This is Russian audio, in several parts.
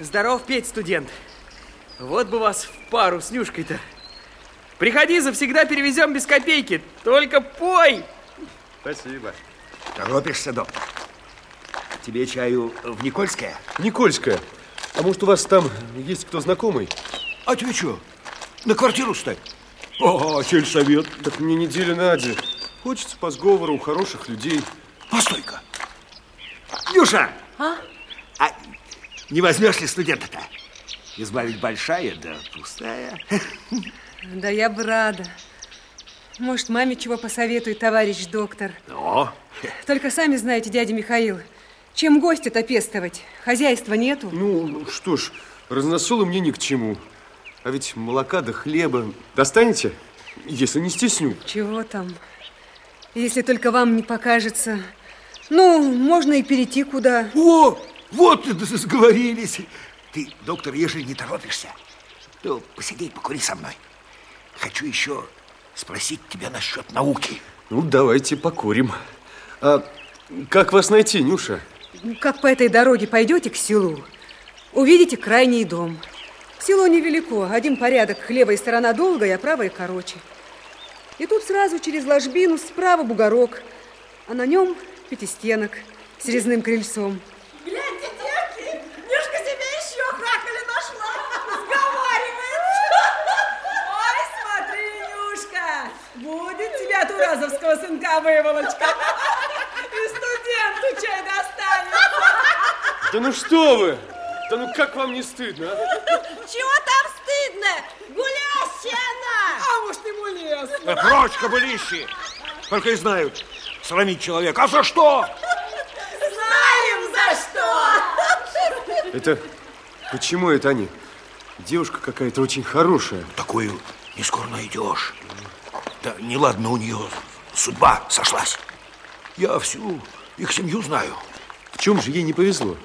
Здоров, Петь, студент. Вот бы вас в пару с Нюшкой-то. Приходи, завсегда перевезем без копейки. Только пой! Спасибо. Торопишься, доктор? Тебе чаю в Никольское? Никольская. А может, у вас там есть кто знакомый? А тебе что, на квартиру стать? О, сельсовет. Так мне неделя на один. Хочется по сговору у хороших людей. Постой-ка. Нюша! А не возьмешь ли студента-то? Избавить большая, да пустая. Да я бы рада. Может, маме чего посоветует товарищ доктор. О, Только сами знаете, дядя Михаил, чем гостя-то пестовать? Хозяйства нету. Ну, ну что ж, разносолы мне ни к чему. А ведь молока да хлеба достанете, если не стесню. Чего там? Если только вам не покажется. Ну, можно и перейти куда. о, вот и сговорились. Ты, доктор, если не торопишься, то посиди, покури со мной. Хочу еще спросить тебя насчет науки. Ну, давайте покурим. А как вас найти, Нюша? Как по этой дороге пойдете к селу, увидите крайний дом. Село невелико, один порядок, левая сторона долгая, а правая короче. И тут сразу через ложбину справа бугорок, а на нем пятистенок с резным крыльцом. Будет тебя от уразовского сынка выволочка. И студенту чай достанется. Да ну что вы? Да ну как вам не стыдно, а? Чего там стыдно? Гулящая она. А может, ему лес. Да прочь, кобылищи! Только и знают срамить человека. А за что? Знаем за что. Это почему это они? Девушка какая-то очень хорошая. Такую не скоро найдешь. Да неладно у нее судьба сошлась. Я всю их семью знаю. В чем же ей не повезло?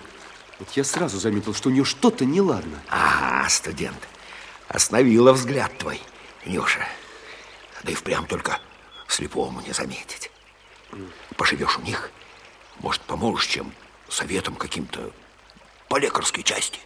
Вот я сразу заметил, что у нее что-то неладно. Ага, студент, остановила взгляд твой, Нюша. Да и впрямь только слепому не заметить. Поживешь у них, может, поможешь чем советом каким-то по лекарской части.